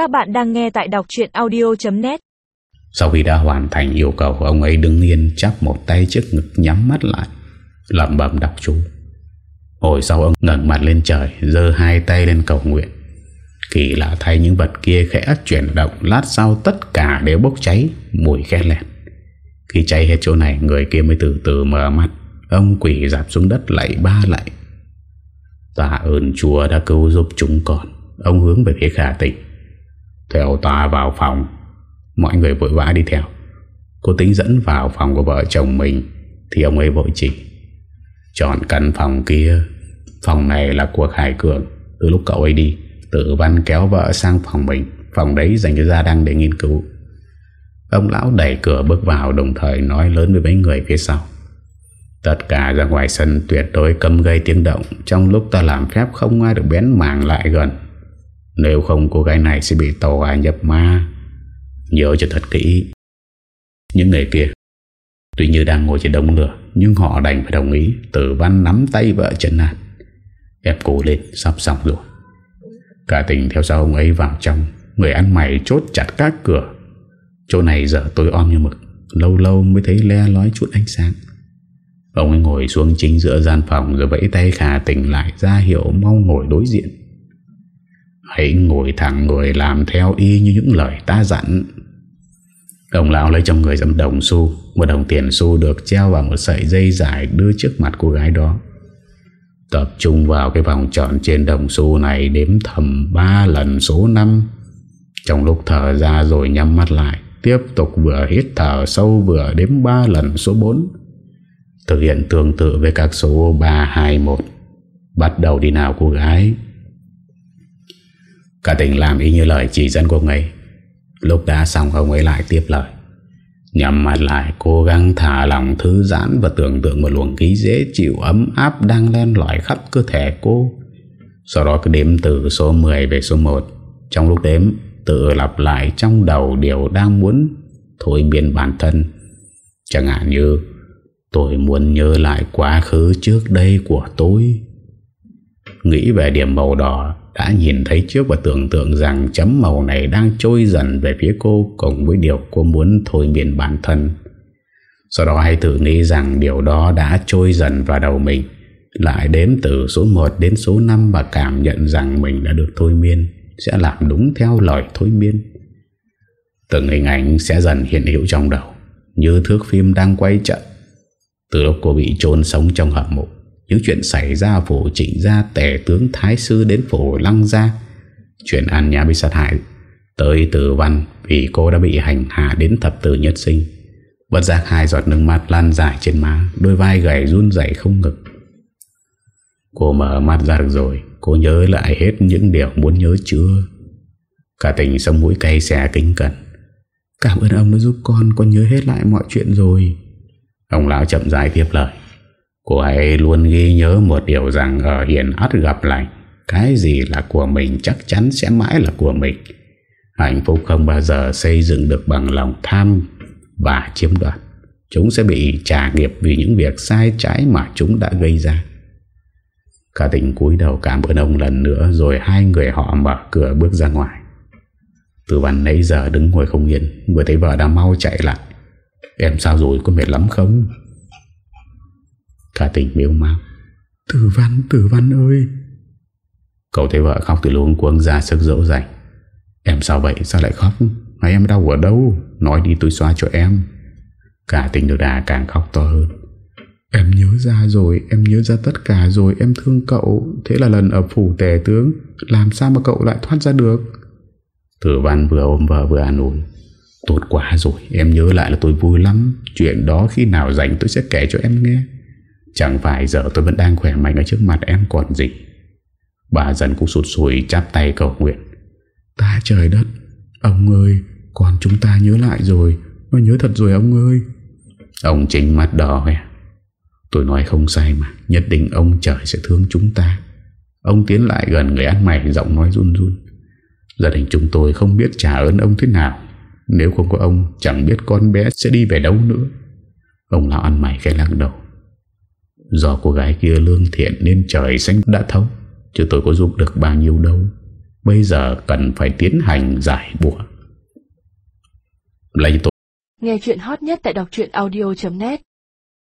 Các bạn đang nghe tại đọc chuyện audio.net Sau khi đã hoàn thành yêu cầu, Ông ấy đứng yên, chắp một tay trước ngực, nhắm mắt lại Lầm bầm đọc chú. Hồi sau, ông ngẩng mặt lên trời Dơ hai tay lên cầu nguyện. Kỳ lạ thay, những vật kia khẽ chuyển động, Lát sau tất cả đều bốc cháy, Mùi khét lẹt. Khi cháy hết chỗ này, Người kia mới từ từ mở mắt. Ông quỷ dạp xuống đất, lạy ba lạy. Tạ ơn chúa đã cứu giúp chúng con. Ông hướng về phía khả tịch theo ta vào phòng. Mọi người vội vã đi theo. Cô tính dẫn vào phòng của vợ chồng mình, Thì ông ấy vội chỉ Chọn căn phòng kia. Phòng này là của Khải Cường. Từ lúc cậu ấy đi Tử văn kéo vợ sang phòng mình. Phòng đấy dành cho gia đăng để nghiên cứu. Ông lão đẩy cửa bước vào, Đồng thời nói lớn với mấy người phía sau. Tất cả ra ngoài sân tuyệt đối cấm gây tiếng động. Trong lúc ta làm phép không ai được bén mảng lại gần. Nếu không, cô gái này sẽ bị tàu ai nhập ma. Nhớ cho thật kỹ. Những người kia, Tuy như đang ngồi trên đống lửa, Nhưng họ đành phải đồng ý Tử văn nắm tay vợ chân nạt Ép cô lên sắp xong rồi Cả tình theo sau ông ấy vào trong, Người ăn mày chốt chặt các cửa. Chỗ này giờ tối om như mực, Lâu lâu mới thấy le lói chút ánh sáng. Ông ấy ngồi xuống chính giữa gian phòng Rồi vẫy tay khả tình lại ra hiệu mong ngồi đối diện. Hãy ngồi thẳng người làm theo y như những lời ta dặn. Ông lão lấy trong người dâm đồng xu Một đồng tiền xu được treo vào một sợi dây dài đưa trước mặt cô gái đó. Tập trung vào cái vòng tròn trên đồng xu này đếm thầm 3 lần số 5 Trong lúc thở ra rồi nhắm mắt lại Tiếp tục vừa hít thở sâu vừa đếm 3 lần số 4 Thực hiện tương tự với các số 3, 2, 1 Bắt đầu đi nào cô gái. Cả tỉnh làm y như lời chỉ dẫn của ông ấy. Lúc đã xong, ông ấy lại tiếp lời. Nhằm mặt lại, cố gắng thả lòng thư giãn Và tưởng tượng một luồng khí dễ chịu ấm áp Đang len lỏi khắp cơ thể cô. Sau đó cứ đếm từ số 10 về số 1 Trong lúc đếm, Tự lặp lại trong đầu điều đang muốn Thôi biến bản thân. Chẳng hạn như, Tôi muốn nhớ lại quá khứ trước đây của tôi. Nghĩ về điểm màu đỏ, Đã nhìn thấy trước và tưởng tượng rằng chấm màu này đang trôi dần về phía cô Cùng với điều cô muốn thôi miền bản thân. Sau đó hãy thử nghĩ rằng điều đó đã trôi dần vào đầu mình, Lại đếm từ số 1 đến số 5 Và cảm nhận rằng mình đã được thôi miên, Sẽ làm đúng theo lời thôi miên. Từng hình ảnh sẽ dần hiện hữu trong đầu, Như thước phim đang quay chậm từ lúc cô bị chôn sống trong hầm mộ những chuyện xảy ra phủ trịnh ra Tể tướng Thái Sư đến phủ Lăng Gia. Chuyện An Nhã bị sát hại Tới tử văn Vì cô đã bị hành hạ đến thập tử nhất sinh. Bất giác hai giọt nước mắt lan dài trên má, Đôi vai gầy run dậy không ngực. Cô mở mắt ra được rồi, Cô nhớ lại hết những điều muốn nhớ chưa? Cả tình sông mũi cay xè kính cẩn. Cảm ơn ông đã giúp con Con nhớ hết lại mọi chuyện rồi. Ông lão chậm dài tiếp lời. Cô ấy luôn ghi nhớ một điều rằng Ở hiền ắt gặp lành Cái gì là của mình chắc chắn sẽ mãi là của mình. Hạnh phúc không bao giờ xây dựng được bằng lòng tham và chiếm đoạt. Chúng sẽ bị trả nghiệp vì những việc sai trái mà chúng đã gây ra. Cả tỉnh cúi đầu cảm ơn ông lần nữa Rồi hai người họ mở cửa bước ra ngoài. Từ văn nãy giờ đứng ngồi không yên, Vừa thấy vợ đã mau chạy lại. Em sao rồi có mệt lắm không? Cả tỉnh miêu mau Tử văn tử văn ơi. Cậu thấy vợ khóc từ luôn cuống ra sức dỗ dành. Em sao vậy? Sao lại khóc? Ngày em đau ở đâu? Nói đi tôi xoa cho em. Cả tình được đà càng khóc to hơn. Em nhớ ra rồi Em nhớ ra tất cả rồi. Em thương cậu. Thế là lần ở phủ tể tướng Làm sao mà cậu lại thoát ra được? Tử văn vừa ôm vợ vừa an ủi. Tốt quá rồi Em nhớ lại là tôi vui lắm. Chuyện đó khi nào rảnh tôi sẽ kể cho em nghe Chẳng phải giờ tôi vẫn đang khỏe mạnh Ở trước mặt em còn gì. Bà dần cũng sụt sùi chắp tay cầu nguyện. Ta trời đất Ông ơi Còn chúng ta nhớ lại rồi Nó nhớ thật rồi ông ơi. Ông chính mắt đỏ hoe. Tôi nói không sai mà Nhất định ông trời sẽ thương chúng ta. Ông tiến lại gần người ăn mày Giọng nói run run. Gia đình chúng tôi không biết trả ơn ông thế nào. Nếu không có ông Chẳng biết con bé sẽ đi về đâu nữa. Ông lão ăn mày khẽ lắc đầu Do cô gái kia lương thiện nên trời xanh đã thấu, Chứ tôi có giúp được bao nhiêu đâu. Bây giờ cần phải tiến hành giải bùa. Lấy tôi. Nghe chuyện hot nhất tại đọc audio.net